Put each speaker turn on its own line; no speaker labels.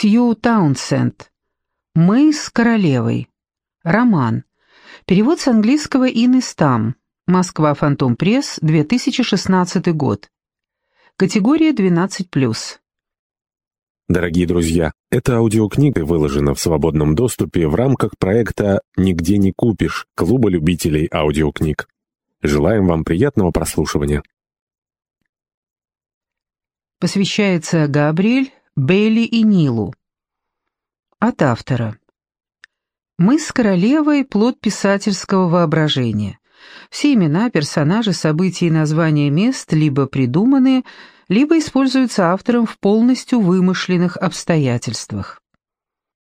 Сью Таунсенд. «Мы с королевой». Роман. Перевод с английского Инны Стам. Москва, Фантом Пресс, 2016 год. Категория 12+.
Дорогие друзья, эта аудиокнига выложена в свободном доступе в рамках проекта «Нигде не купишь» Клуба любителей аудиокниг. Желаем вам приятного прослушивания.
Посвящается Габриэль, Бейли и Нилу. От автора. Мы с королевой – плод писательского воображения. Все имена, персонажи, события и названия мест либо придуманы, либо используются автором в полностью вымышленных обстоятельствах.